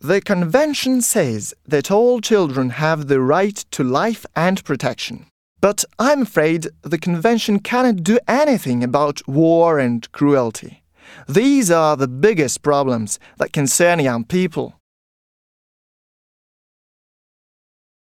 The Convention says that all children have the right to life and protection. But I'm afraid the Convention cannot do anything about war and cruelty. These are the biggest problems that concern young people.